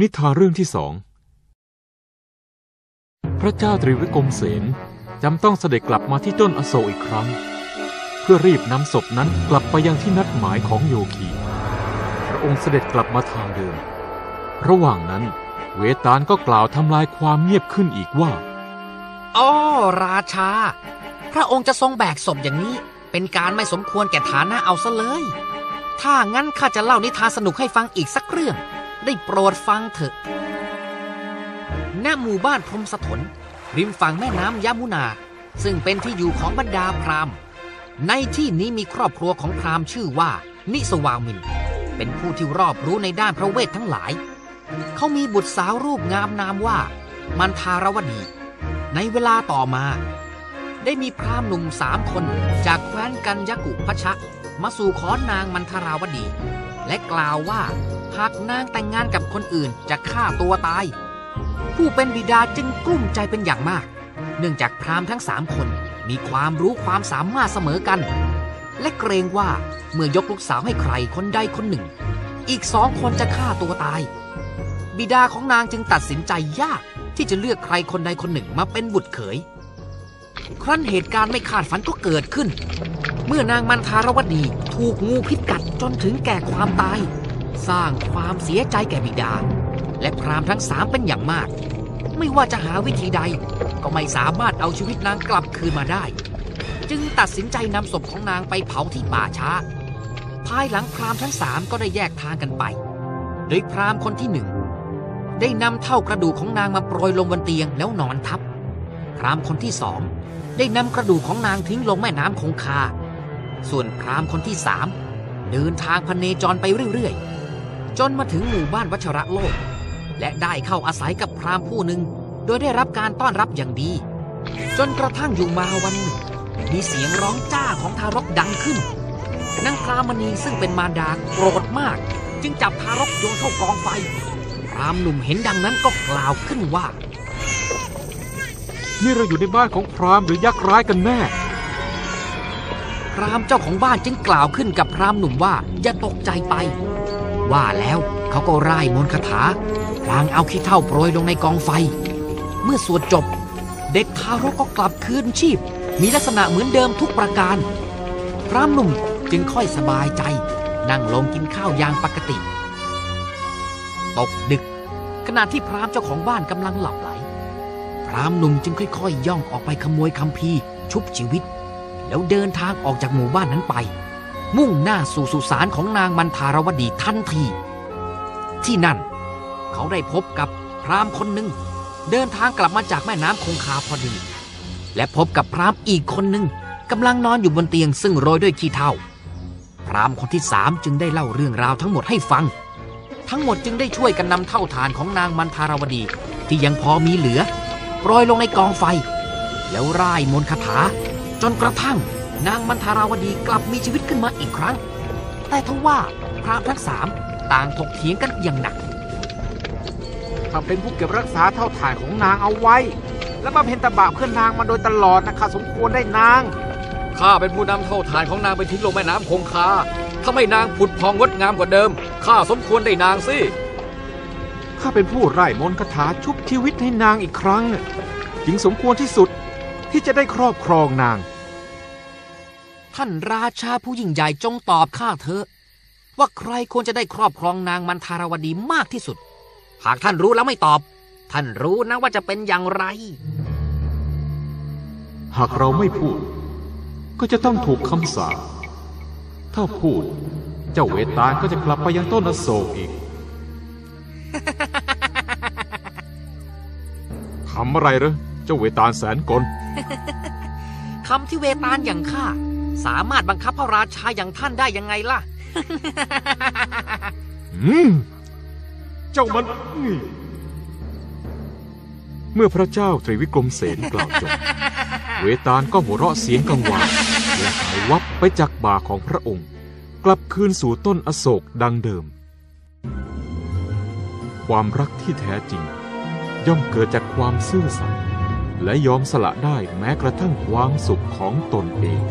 นิทานเรื่องที่สอง พระเจ้าตรีวิกรมเสนจำต้องเสด็จกลับมาที่ต้นอโศกอีกครั้ง เพื่อรีบนำศพนั้นกลับไปยังที่นัดหมายของโยคี พระองค์เสด็จกลับมาทางเดิม ระหว่างนั้น เวตาลก็กล่าวทำลายความเงียบขึ้นอีกว่าอ้อราชา พระองค์จะทรงแบกศพอย่างนี้ เป็นการไม่สมควรแก่ฐานะเอาซะเลย ถ้างั้นข้าจะเล่านิทานสนุกให้ฟังอีกสักเรื่อง ได้โปรดฟังเถอะ ณ หมู่บ้านพรมสถน ริมฝั่งแม่น้ำยมุนา ซึ่งเป็นที่อยู่ของบรรดาพราหมณ์ ในที่นี้มีครอบครัวของพราหมณ์ชื่อว่า นิสวามิน เป็นผู้ที่รอบรู้ในด้านพระเวททั้งหลาย เขามีบุตรสาวรูปงามนามว่า มันทารวดี ในเวลาต่อมา ได้มีพราหมณ์หนุ่มสามคนจากแคว้นกันยกุพชะ มาสู่ขอนางมันทาราวดี และกล่าวว่า หากนางแต่งงานกับคนอื่นจะฆ่าตัวตาย ผู้เป็นบิดาจึงกลุ้มใจเป็นอย่างมาก เนื่องจากพราหมณ์ทั้งสามคนมีความรู้ความสามารถเสมอกัน และเกรงว่าเมื่อยกลูกสาวให้ใครคนใดคนหนึ่ง อีกสองคนจะฆ่าตัวตาย บิดาของนางจึงตัดสินใจยากที่จะเลือกใครคนใดคนหนึ่งมาเป็นบุตรเขย ครั้นเหตุการณ์ไม่คาดฝันก็เกิดขึ้น เมื่อนางมันทารวดีถูกงูพิษกัดจนถึงแก่ความตาย สร้างความเสียใจแก่บิดา และพราหมณ์ทั้งสามเป็นอย่างมาก ไม่ว่าจะหาวิธีใด ก็ไม่สามารถเอาชีวิตนางกลับคืนมาได้ จึงตัดสินใจนำศพของนางไปเผาที่ป่าช้า ภายหลังพราหมณ์ทั้งสามก็ได้แยกทางกันไป โดยพราหมณ์คนที่หนึ่งได้นำเท่ากระดูกของนางมาโปรยลงบนเตียงแล้วนอนทับ พราหมณ์คนที่สองได้นำกระดูกของนางทิ้งลงแม่น้ำคงคา ส่วนพราหมณ์คนที่สามเดินทางพเนจรไปเรื่อยๆ จนมาถึงหมู่บ้านวัชระโลก และได้เข้าอาศัยกับพราหมณ์ผู้หนึ่ง โดยได้รับการต้อนรับอย่างดี จนกระทั่งอยู่มาวันหนึ่ง มีเสียงร้องจ้าของทารกดังขึ้นนางพรามณีซึ่งเป็นมารดาโกรธมาก จึงจับทารกโยนเข้ากองไฟพรามหนุ่มเห็นดังนั้นก็กล่าวขึ้นว่า นี่เราอยู่ในบ้านของพราหมณ์หรือยักษ์ร้ายกันแน่พรามเจ้าของบ้านจึงกล่าวขึ้นกับพรามหนุ่มว่าอย่าตกใจไป ว่าแล้วเขาก็ร่ายมนต์คาถาพลางเอาขี้เท่าโปรยลงในกองไฟ เมื่อสวดจบ เด็กทารกก็กลับคืนชีพ มีลักษณะเหมือนเดิมทุกประการ พรามหนุ่มจึงค่อยสบายใจ นั่งลงกินข้าวอย่างปกติ ตกดึก ขณะที่พรามเจ้าของบ้านกำลังหลับไหล พรามหนุ่มจึงค่อยๆย่องออกไปขโมยคัมภีชุบชีวิต แล้วเดินทางออกจากหมู่บ้านนั้นไป มุ่งหน้าสู่สุสานของนางมันทารวดีทันที ที่นั่น เขาได้พบกับพราหมณ์คนหนึ่ง เดินทางกลับมาจากแม่น้ำคงคาพอดี และพบกับพราหมณ์อีกคนหนึ่งกำลังนอนอยู่บนเตียงซึ่งโรยด้วยขี้เถ้าพราหมณ์คนที่สามจึงได้เล่าเรื่องราวทั้งหมดให้ฟัง ทั้งหมดจึงได้ช่วยกันนำเท่าฐานของนางมันทารวดี ที่ยังพอมีเหลือโปรยลงในกองไฟ แล้วร่ายมนต์คาถาจนกระทั่ง นางมันทาราวดีกลับมีชีวิตขึ้นมาอีกครั้ง แต่ทว่าพระทั้งสามต่างถกเถียงกันอย่างหนักข้าเป็นผู้เก็บรักษาเท่าถ่ายของนางเอาไว้ และบำเพ็ญตบะเพื่อนนางมาโดยตลอดนะข้าสมควรได้นางข้าเป็นผู้นำเท่าฐานของนางไปทิ้งลงแม่น้ำคงคาถ้าไม่นางผุดพองงดงามกว่าเดิมข้าสมควรได้นางสิข้าเป็นผู้ไร้มนต์คาถาชุบชีวิตให้นางอีกครั้ง จึงสมควรที่สุดที่จะได้ครอบครองนาง ท่านราชาผู้ยิ่งใหญ่จงตอบข้าเถอะ ว่าใครควรจะได้ครอบครองนางมันทารวดีมากที่สุด หากท่านรู้แล้วไม่ตอบ ท่านรู้นะว่าจะเป็นอย่างไร หากเราไม่พูด ก็จะต้องถูกคำสาปถ้าพูด เจ้าเวตาลก็จะกลับไปยังต้นอโศกอีกทำอะไรเหรอเจ้าเวตาลแสนกลคำที่เวตาลอย่างข้า สามารถบังคับพระราชาอย่างท่านได้ยังไงล่ะ อืม เจ้ามันนี่เมื่อพระเจ้าตรีวิกรมเสนกล่าวจบ เวตาลก็หัวเราะเสียงกังวานและหายวับไปจากบ่าของพระองค์ กลับคืนสู่ต้นอโศกดังเดิม ความรักที่แท้จริง ย่อมเกิดจากความซื่อสัตย์และยอมสละได้แม้กระทั่งความสุขของตนเอง